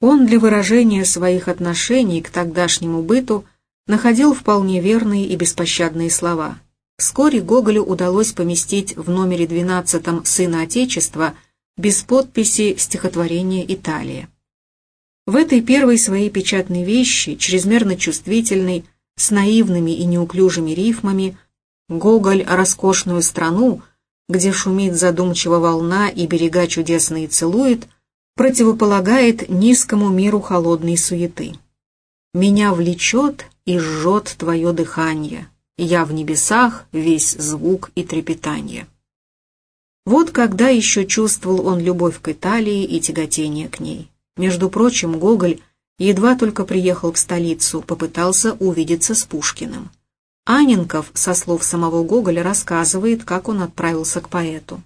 он для выражения своих отношений к тогдашнему быту находил вполне верные и беспощадные слова. Вскоре Гоголю удалось поместить в номере 12 «Сына Отечества» без подписи стихотворение «Италия». В этой первой своей печатной вещи, чрезмерно чувствительной, с наивными и неуклюжими рифмами, Гоголь роскошную страну, где шумит задумчиво волна и берега чудесные целует, противополагает низкому миру холодной суеты. «Меня влечет и жжет твое дыхание, я в небесах весь звук и трепетание». Вот когда еще чувствовал он любовь к Италии и тяготение к ней. Между прочим, Гоголь едва только приехал в столицу, попытался увидеться с Пушкиным. Аненков, со слов самого Гоголя, рассказывает, как он отправился к поэту.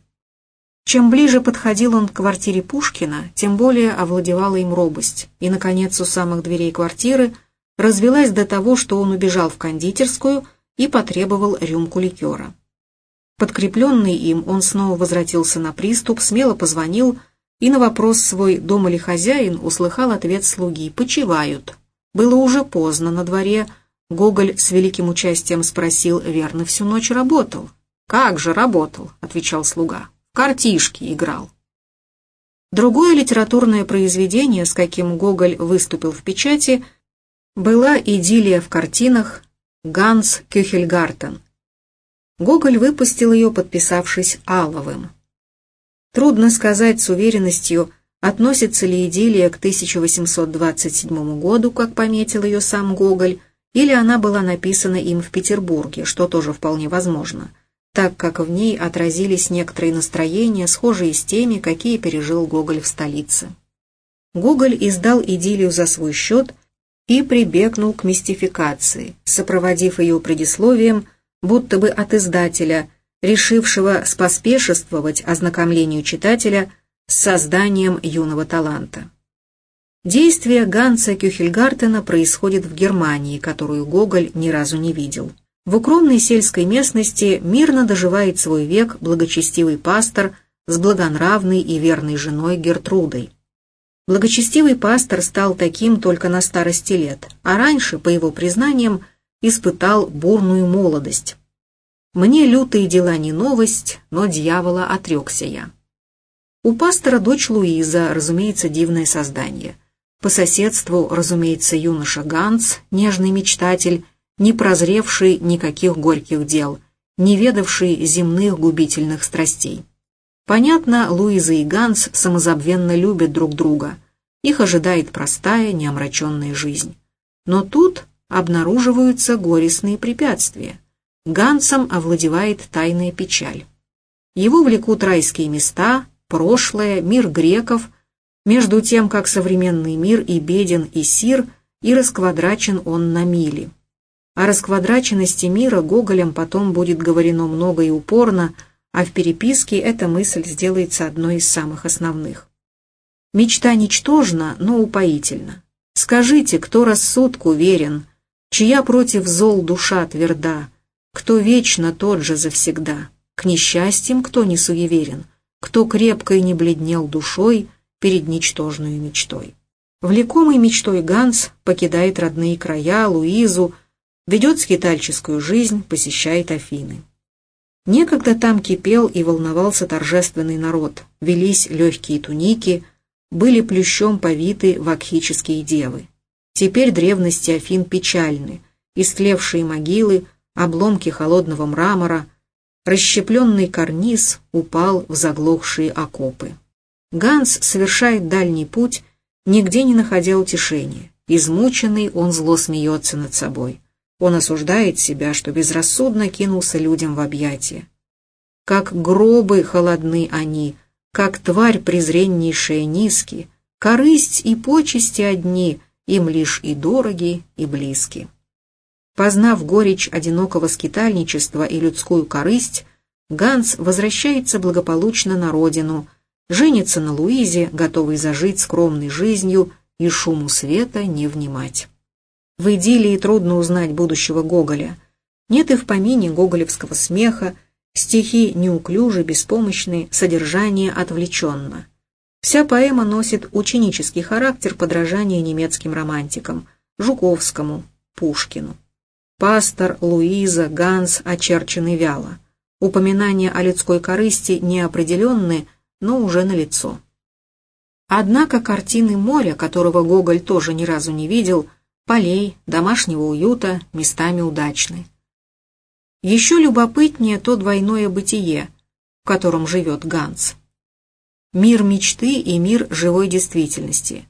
Чем ближе подходил он к квартире Пушкина, тем более овладевала им робость, и, наконец, у самых дверей квартиры развелась до того, что он убежал в кондитерскую и потребовал рюмку ликера. Подкрепленный им, он снова возвратился на приступ, смело позвонил, и на вопрос свой, дома ли хозяин, услыхал ответ слуги «почивают». Было уже поздно на дворе. Гоголь с великим участием спросил, верно, всю ночь работал. «Как же работал?» — отвечал слуга. «В картишки играл». Другое литературное произведение, с каким Гоголь выступил в печати, была «Идиллия в картинах» Ганс Кюхельгартен. Гоголь выпустил ее, подписавшись Аловым. Трудно сказать с уверенностью, относится ли идиллия к 1827 году, как пометил ее сам Гоголь, или она была написана им в Петербурге, что тоже вполне возможно, так как в ней отразились некоторые настроения, схожие с теми, какие пережил Гоголь в столице. Гоголь издал идиллию за свой счет и прибегнул к мистификации, сопроводив ее предисловием, будто бы от издателя – решившего споспешествовать ознакомлению читателя с созданием юного таланта. Действие Ганса Кюхельгартена происходит в Германии, которую Гоголь ни разу не видел. В укромной сельской местности мирно доживает свой век благочестивый пастор с благонравной и верной женой Гертрудой. Благочестивый пастор стал таким только на старости лет, а раньше, по его признаниям, испытал бурную молодость. Мне лютые дела не новость, но дьявола отрекся я. У пастора дочь Луиза, разумеется, дивное создание. По соседству, разумеется, юноша Ганс, нежный мечтатель, не прозревший никаких горьких дел, не ведавший земных губительных страстей. Понятно, Луиза и Ганс самозабвенно любят друг друга. Их ожидает простая, неомраченная жизнь. Но тут обнаруживаются горестные препятствия. Гансом овладевает тайная печаль. Его влекут райские места, прошлое, мир греков, между тем, как современный мир и беден, и сир, и расквадрачен он на мили. О расквадраченности мира Гоголем потом будет говорено много и упорно, а в переписке эта мысль сделается одной из самых основных. Мечта ничтожна, но упоительна. Скажите, кто рассудку верен, чья против зол душа тверда, кто вечно тот же завсегда, к несчастьям кто не суеверен, кто крепко и не бледнел душой перед ничтожной мечтой. Влекомый мечтой Ганс покидает родные края, Луизу, ведет скитальческую жизнь, посещает Афины. Некогда там кипел и волновался торжественный народ, велись легкие туники, были плющом повиты вакхические девы. Теперь древности Афин печальны, истлевшие могилы обломки холодного мрамора, расщепленный карниз упал в заглохшие окопы. Ганс совершает дальний путь, нигде не находя утешения. Измученный, он зло смеется над собой. Он осуждает себя, что безрассудно кинулся людям в объятия. Как гробы холодны они, как тварь презреннейшая низки, корысть и почести одни, им лишь и дороги, и близки. Познав горечь одинокого скитальничества и людскую корысть, Ганс возвращается благополучно на родину, женится на Луизе, готовый зажить скромной жизнью и шуму света не внимать. В идиллии трудно узнать будущего Гоголя. Нет и в помине гоголевского смеха, стихи неуклюжи, беспомощны, содержание отвлеченно. Вся поэма носит ученический характер подражания немецким романтикам, Жуковскому, Пушкину. Пастор, Луиза, Ганс очерчены вяло. Упоминания о людской корысти неопределенны, но уже налицо. Однако картины моря, которого Гоголь тоже ни разу не видел, полей, домашнего уюта, местами удачны. Еще любопытнее то двойное бытие, в котором живет Ганс. Мир мечты и мир живой действительности.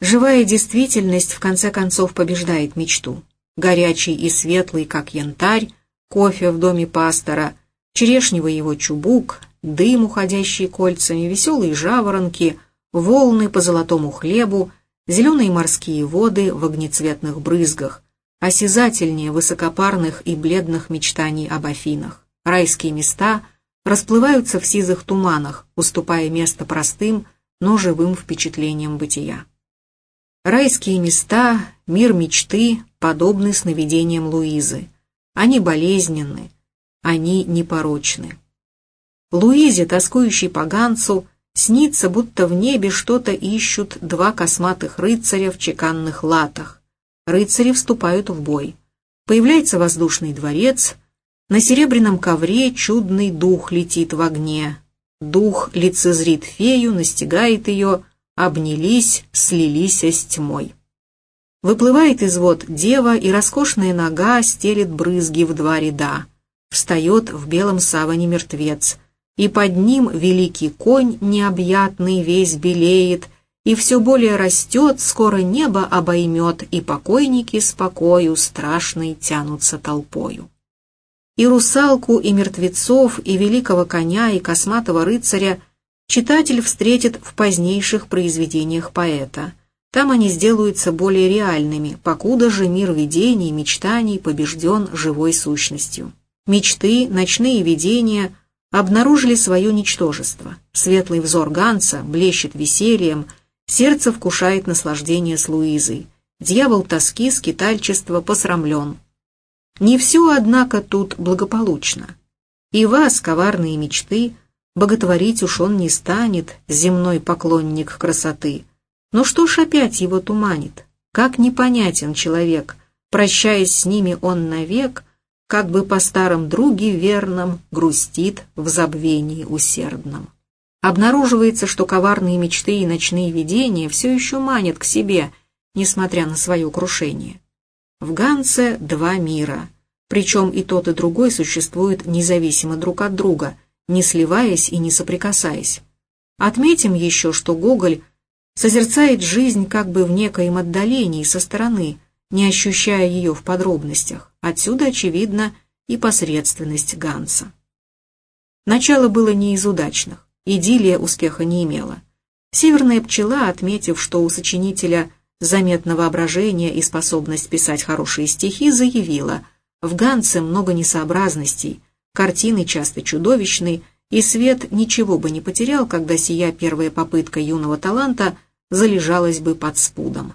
Живая действительность в конце концов побеждает мечту. Горячий и светлый, как янтарь, кофе в доме пастора, черешневый его чубук, дым, уходящий кольцами, веселые жаворонки — волны по золотому хлебу, зеленые морские воды в огнецветных брызгах, осязательнее высокопарных и бледных мечтаний об Афинах. Райские места расплываются в сизых туманах, уступая место простым, но живым впечатлениям бытия. Райские места, мир мечты, подобны сновидениям Луизы. Они болезненны, они непорочны. Луизе, тоскующей по Гансу, Снится, будто в небе что-то ищут два косматых рыцаря в чеканных латах. Рыцари вступают в бой. Появляется воздушный дворец. На серебряном ковре чудный дух летит в огне. Дух лицезрит фею, настигает ее, обнялись, слились с тьмой. Выплывает из вод дева, и роскошная нога стелит брызги в два ряда. Встает в белом саване мертвец — и под ним великий конь необъятный весь белеет, и все более растет, скоро небо обоймет, и покойники с страшной тянутся толпою. И русалку, и мертвецов, и великого коня, и косматого рыцаря читатель встретит в позднейших произведениях поэта. Там они сделаются более реальными, покуда же мир видений, мечтаний побежден живой сущностью. Мечты, ночные видения — обнаружили свое ничтожество. Светлый взор Ганса блещет весельем, сердце вкушает наслаждение с Луизой. Дьявол тоски, скитальчества посрамлен. Не все, однако, тут благополучно. И вас, коварные мечты, боготворить уж он не станет, земной поклонник красоты. Но что ж опять его туманит? Как непонятен человек, прощаясь с ними он навек, как бы по старом друге верном грустит в забвении усердном. Обнаруживается, что коварные мечты и ночные видения все еще манят к себе, несмотря на свое крушение. В Ганце два мира, причем и тот, и другой существуют независимо друг от друга, не сливаясь и не соприкасаясь. Отметим еще, что Гоголь созерцает жизнь как бы в некоем отдалении со стороны, не ощущая ее в подробностях. Отсюда, очевидно, и посредственность Ганса. Начало было не из удачных, идиллия успеха не имела. Северная пчела, отметив, что у сочинителя заметно воображение и способность писать хорошие стихи, заявила, в Гансе много несообразностей, картины часто чудовищны, и свет ничего бы не потерял, когда сия первая попытка юного таланта залежалась бы под спудом.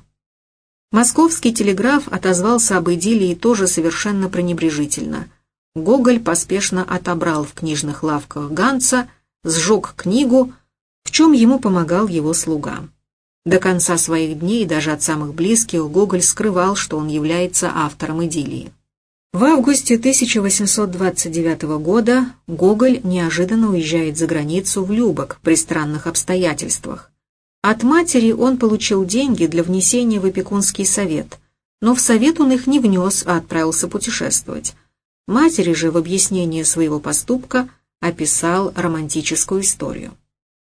Московский телеграф отозвался об идиллии тоже совершенно пренебрежительно. Гоголь поспешно отобрал в книжных лавках Ганца, сжег книгу, в чем ему помогал его слуга. До конца своих дней, даже от самых близких, Гоголь скрывал, что он является автором идиллии. В августе 1829 года Гоголь неожиданно уезжает за границу в Любок при странных обстоятельствах. От матери он получил деньги для внесения в опекунский совет, но в совет он их не внес, а отправился путешествовать. Матери же в объяснение своего поступка описал романтическую историю.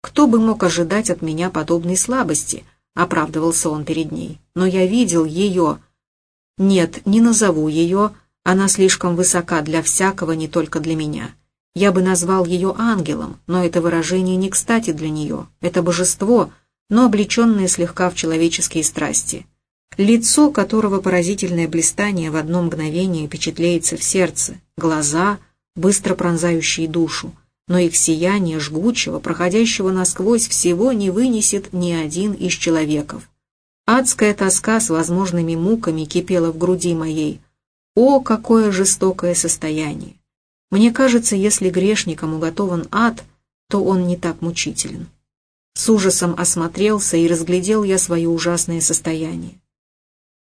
«Кто бы мог ожидать от меня подобной слабости?» — оправдывался он перед ней. «Но я видел ее...» «Нет, не назову ее, она слишком высока для всякого, не только для меня. Я бы назвал ее ангелом, но это выражение не кстати для нее. Это божество, но облеченное слегка в человеческие страсти. Лицо, которого поразительное блистание в одно мгновение впечатляется в сердце, глаза, быстро пронзающие душу, но их сияние жгучего, проходящего насквозь всего не вынесет ни один из человеков. Адская тоска с возможными муками кипела в груди моей. О, какое жестокое состояние! Мне кажется, если грешникам уготован ад, то он не так мучителен. С ужасом осмотрелся и разглядел я свое ужасное состояние.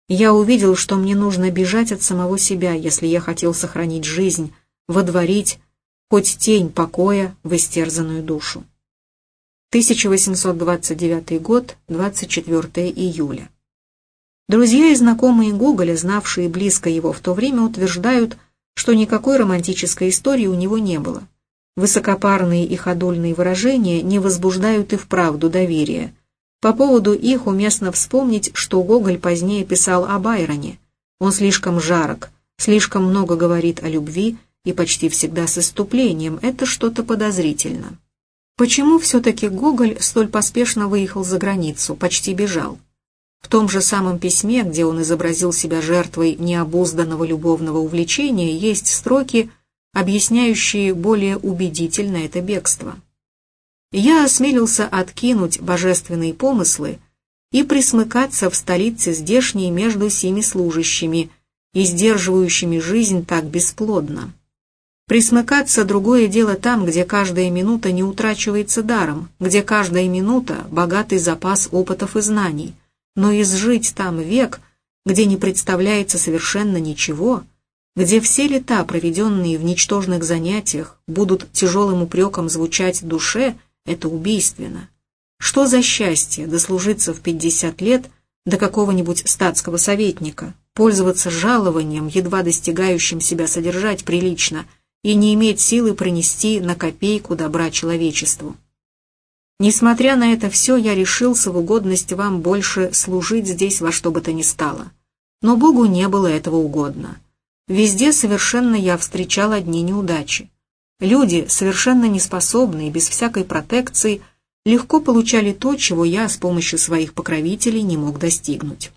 Я увидел, что мне нужно бежать от самого себя, если я хотел сохранить жизнь, водворить хоть тень покоя в истерзанную душу. 1829 год, 24 июля. Друзья и знакомые Гоголя, знавшие близко его в то время, утверждают, что никакой романтической истории у него не было. Высокопарные и ходульные выражения не возбуждают и вправду доверия. По поводу их уместно вспомнить, что Гоголь позднее писал о Байроне. Он слишком жарок, слишком много говорит о любви и почти всегда с иступлением, это что-то подозрительно. Почему все-таки Гоголь столь поспешно выехал за границу, почти бежал? В том же самом письме, где он изобразил себя жертвой необузданного любовного увлечения, есть строки, объясняющие более убедительно это бегство. Я осмелился откинуть божественные помыслы и присмыкаться в столице здешней между семи служащими и сдерживающими жизнь так бесплодно. Присмыкаться – другое дело там, где каждая минута не утрачивается даром, где каждая минута – богатый запас опытов и знаний – но изжить там век, где не представляется совершенно ничего, где все лета, проведенные в ничтожных занятиях, будут тяжелым упреком звучать душе, это убийственно. Что за счастье дослужиться в 50 лет до какого-нибудь статского советника, пользоваться жалованием, едва достигающим себя содержать прилично, и не иметь силы принести на копейку добра человечеству. Несмотря на это все, я решился в угодность вам больше служить здесь во что бы то ни стало. Но Богу не было этого угодно. Везде совершенно я встречал одни неудачи. Люди, совершенно неспособные, без всякой протекции, легко получали то, чего я с помощью своих покровителей не мог достигнуть.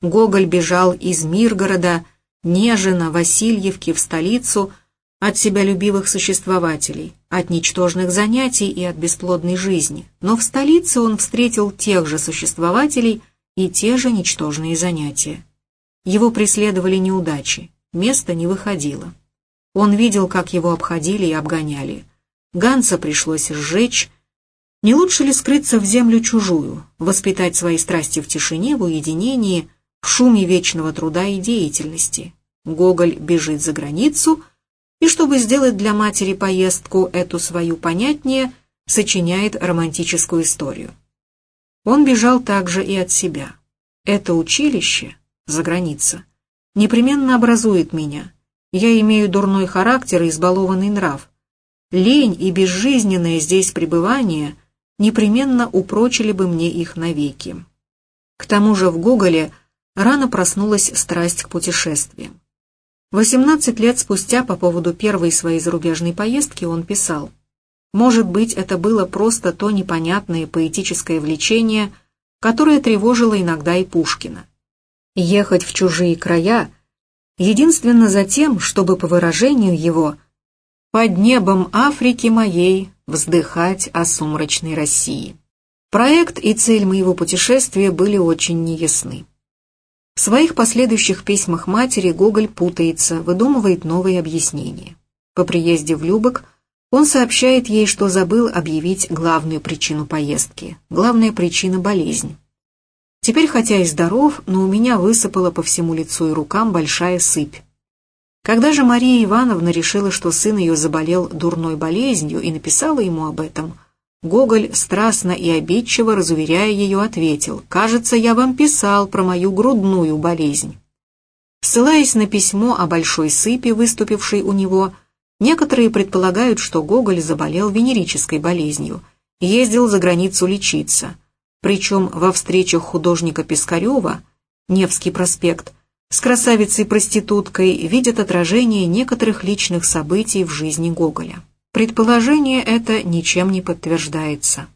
Гоголь бежал из Миргорода, Нежина, Васильевки в столицу – от себя любивых существователей, от ничтожных занятий и от бесплодной жизни, но в столице он встретил тех же существователей и те же ничтожные занятия. Его преследовали неудачи, место не выходило. Он видел, как его обходили и обгоняли. Ганса пришлось сжечь. Не лучше ли скрыться в землю чужую, воспитать свои страсти в тишине, в уединении, в шуме вечного труда и деятельности? Гоголь бежит за границу — и чтобы сделать для матери поездку эту свою понятнее, сочиняет романтическую историю. Он бежал также и от себя. Это училище, за граница, непременно образует меня. Я имею дурной характер и избалованный нрав. Лень и безжизненное здесь пребывание непременно упрочили бы мне их навеки. К тому же в Гоголе рано проснулась страсть к путешествиям. 18 лет спустя по поводу первой своей зарубежной поездки он писал «Может быть, это было просто то непонятное поэтическое влечение, которое тревожило иногда и Пушкина. Ехать в чужие края единственно за тем, чтобы, по выражению его, «под небом Африки моей вздыхать о сумрачной России». Проект и цель моего путешествия были очень неясны. В своих последующих письмах матери Гоголь путается, выдумывает новые объяснения. По приезде в Любок он сообщает ей, что забыл объявить главную причину поездки. Главная причина – болезнь. Теперь, хотя и здоров, но у меня высыпала по всему лицу и рукам большая сыпь. Когда же Мария Ивановна решила, что сын ее заболел дурной болезнью и написала ему об этом – Гоголь, страстно и обидчиво разуверяя ее, ответил, «Кажется, я вам писал про мою грудную болезнь». Ссылаясь на письмо о большой сыпи, выступившей у него, некоторые предполагают, что Гоголь заболел венерической болезнью, ездил за границу лечиться. Причем во встречах художника Пискарева, Невский проспект, с красавицей-проституткой видят отражение некоторых личных событий в жизни Гоголя. Предположение это ничем не подтверждается.